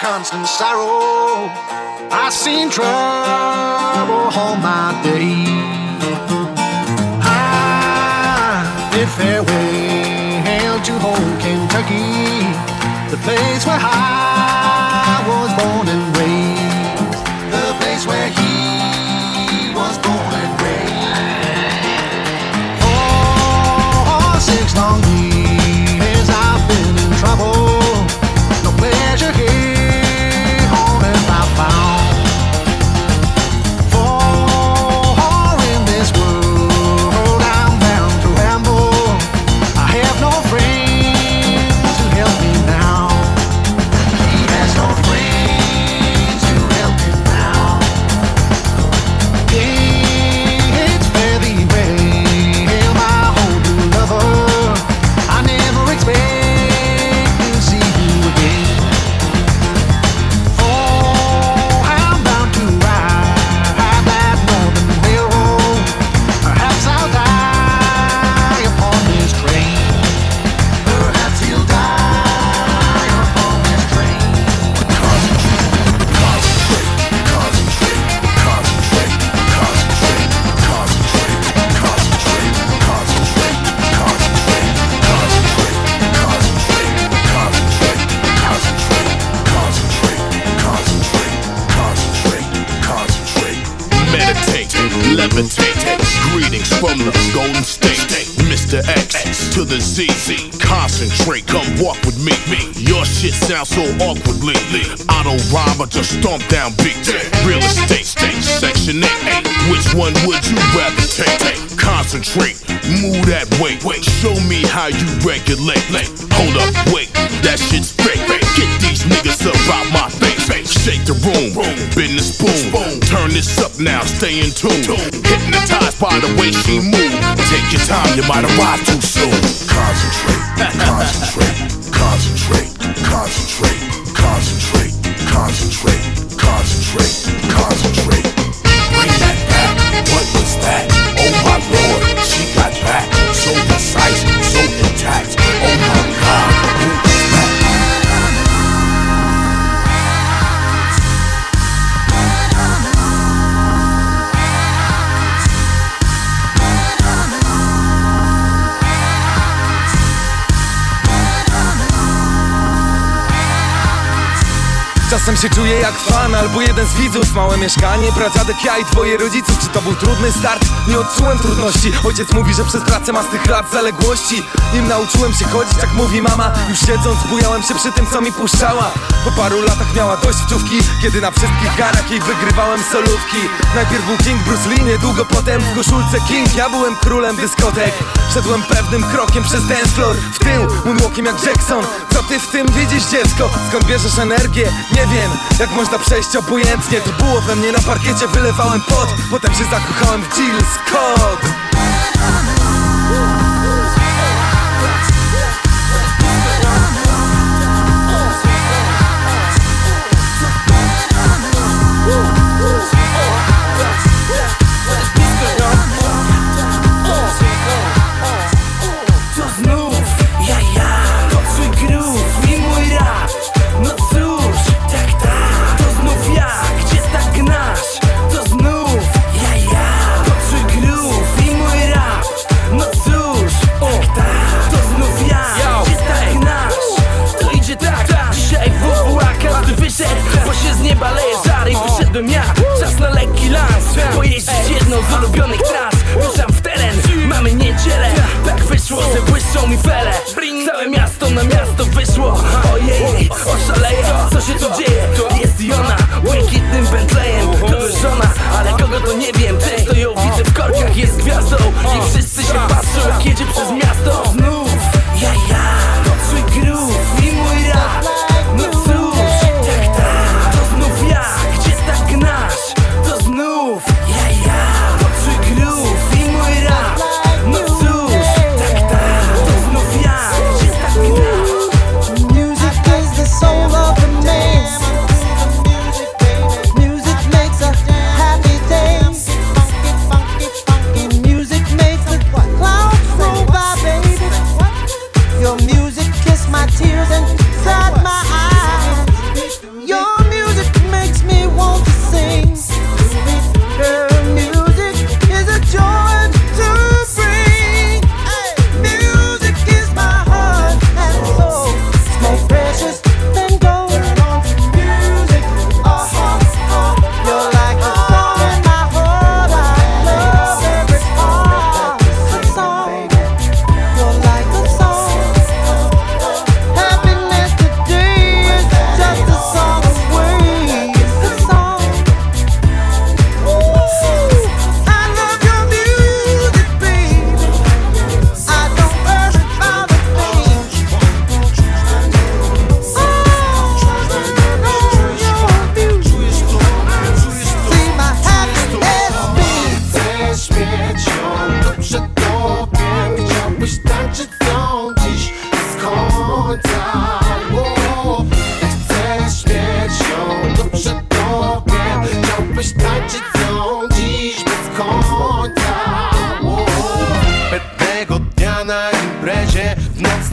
constant sorrow. I seen trouble all my days. Ah, I bid farewell to home Kentucky, the place where I was born and raised, the place where he Mr. X to the Z. Concentrate, come walk with me. Your shit sounds so awkwardly. I don't rhyme, I just stomp down beat. Real estate, section 8. Which one would you rather take? Concentrate, move that way. Show me how you regulate. Hold up, wait, that shit's fake. Get these niggas up out my face. Shake the room, business boom. Turn this up now, stay in tune. Hypnotized by the way she move. Take your time, you might arrive too soon. Concentrate, concentrate, concentrate, concentrate, concentrate, concentrate, concentrate, concentrate. Czasem się czuję jak fan albo jeden z widzów. Małe mieszkanie, pradziadek, ja i twoje rodziców Czy to był trudny start? Nie odczułem trudności. Ojciec mówi, że przez pracę ma z tych lat zaległości. Nim nauczyłem się chodzić, jak mówi mama. Już siedząc, bujałem się przy tym, co mi puszczała. Po paru latach miała dość wczówki Kiedy na wszystkich garach jej wygrywałem solówki. Najpierw był King Bruce Lee, niedługo potem w koszulce King. Ja byłem królem dyskotek. Szedłem pewnym krokiem przez dance floor W tył, moonwalkiem jak Jackson. Co ty w tym widzisz dziecko? Skąd bierzesz energię? Nie wiem, jak można przejść obojętnie. To było we mnie na parkiecie, wylewałem pot. Potem się zakochałem w Jill Scott Tak wyszło, że błyszczą mi fele. Całe miasto na miasto wyszło. Ojej, oszaleję,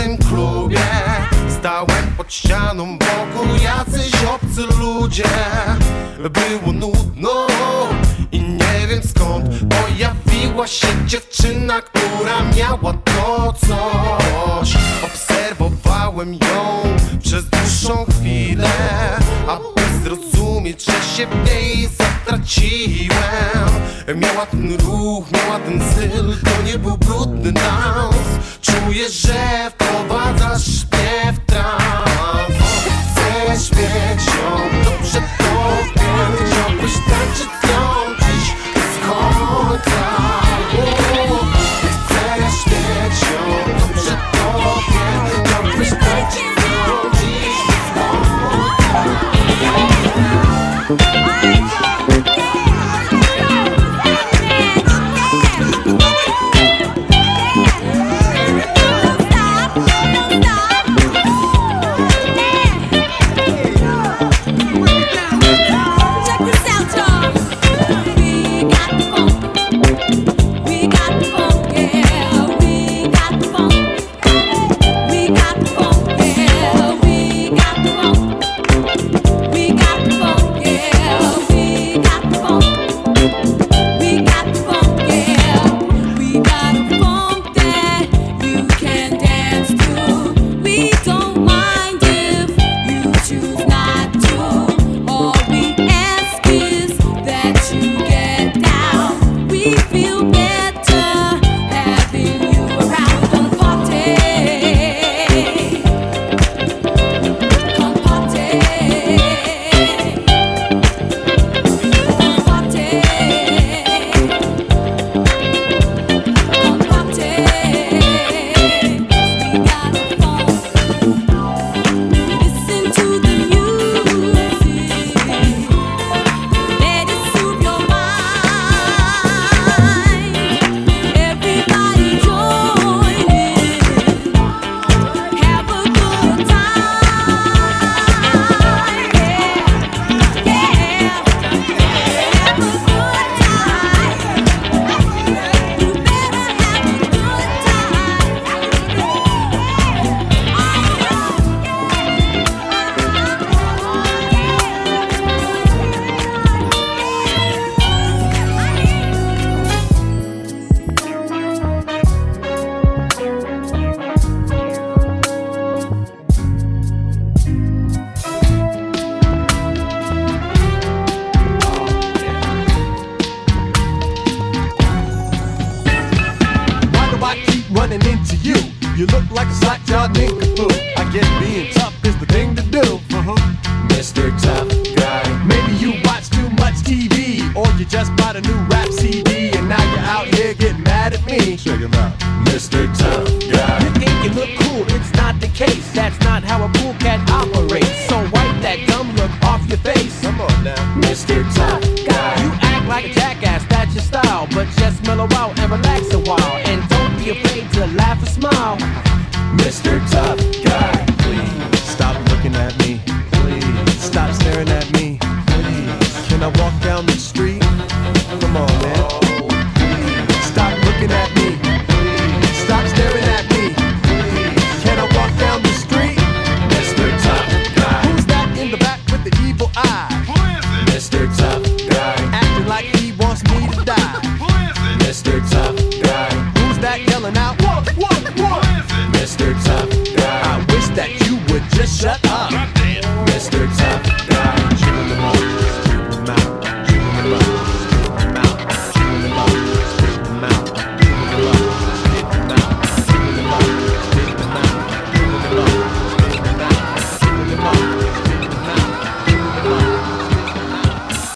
nocnym klubie. Stałem pod ścianą wokół jacyś obcy ludzie. Było nudno i nie wiem skąd Pojawiła się dziewczyna, która miała to coś. Obserwowałem ją przez dłuższą chwilę Aby zrozumieć, że się w niej zatraciłem. Miała ten ruch, miała ten styl, to nie był brudny dans Czuję, że wprowadzasz you? Look like a slack-jawed nincompoop. I guess being tough is the thing to do. Uh-huh. Mr. Tough Guy. Maybe you watch too much TV, or you just bought a new rap CD, and now you're out here getting mad at me. Check him out. Mr. Tough Guy. You think you look cool, it's not the case. That's not how a cool cat street. Come on, man.